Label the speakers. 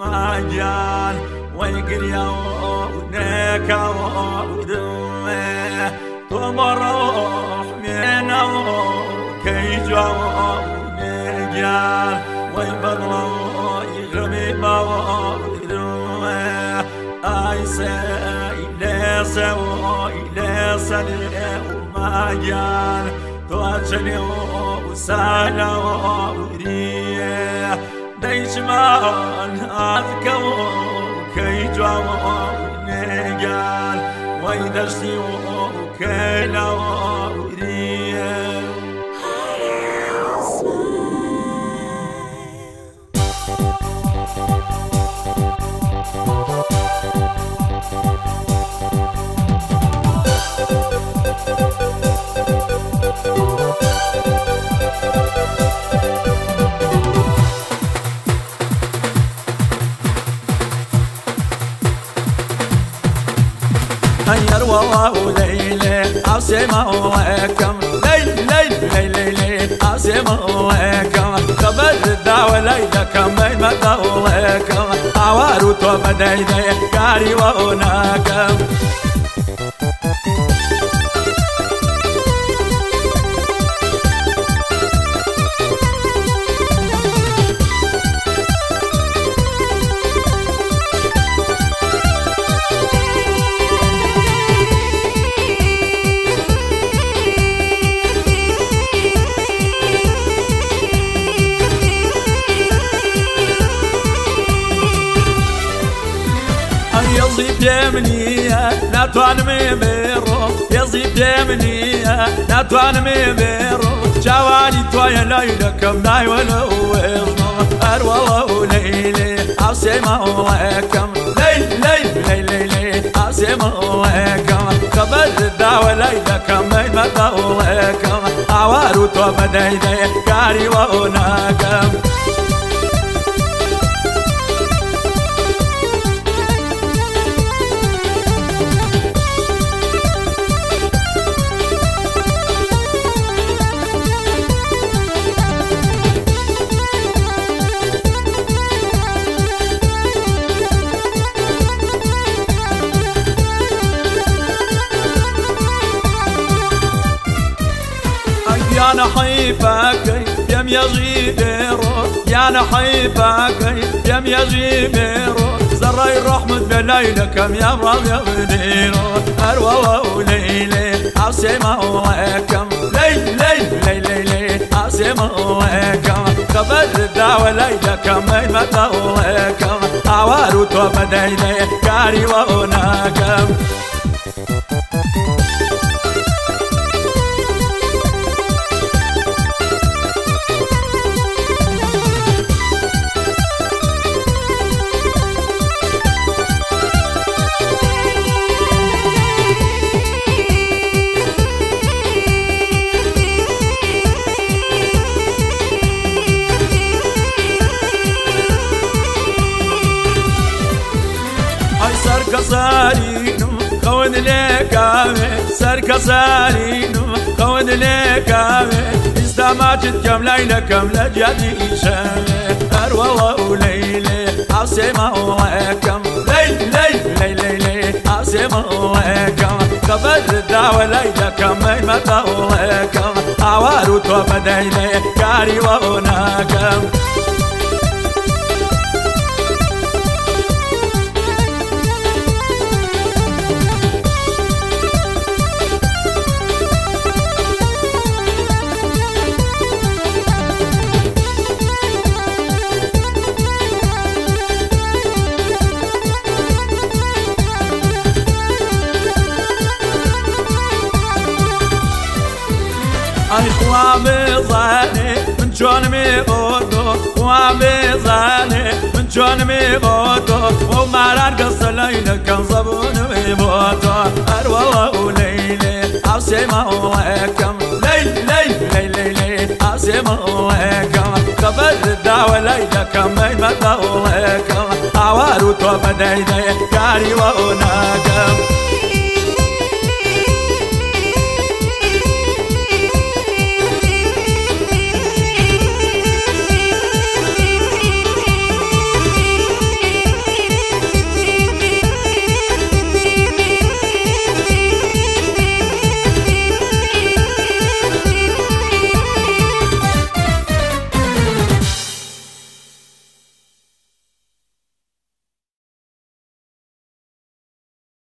Speaker 1: ماجان ويقريا ونكا ودمه تمروح منه كي جوا ونجان ويبغلو يغرمي باودمه اي سي لسه ولسه وماجان توجني وسالا وريه ديشمان أذكو كي جوا نجال ويدرسي وكيلا وريه ليلي عاصمة وكم. ليل ليل ليل ليل عاصمة وكم. خبر الدعوة ليلة كم بين مدى وكم. عوار وتوب ديدي كاري وناكم يصيب يمنية لا تعلمي بيرو يصيب يمنية لا تعلمي بيرو جوالي تويا ليلة كم ناي ولو أروى ليلي عاصمة وكم ليل ليل ليل ليل عاصمة وكم خبر الدعوة ليلة كم بين مدى وكم عوار توب ديدي كاري وناكم نحيفك يم يغيبيرو يا نحيفك يم يغيبيرو زري الرحمة بليلة كم يا مرض يا غديرو أروى وليلي عاصمة وكم ليل ليل ليل ليل عاصمة وكم خبر الدعوة ليلة كم بين متى وكم عوار وتوب ديدي كاري وناكم خون لكامي استمعت كم ليلة كم لجدي شامي أروى وليلي عاصمة وكم ليل ليل ليل ليل عاصمة وكم خبر الدعوة ليلة كم بين متى وكم عوار وتوب ديلي كاري وناكم اي خوامي ظاني من جون مي اوتو خوامي ظاني من جون مي أوتو. وماران قص ليلة كان صبون ويموتو. اروى وليلي عاصمة وكم ليل ليل ليل ليل عاصمة وكم خبر الدعوة ليلة كم بين مدى وكم عوار وتوب ديدي كاري وناكم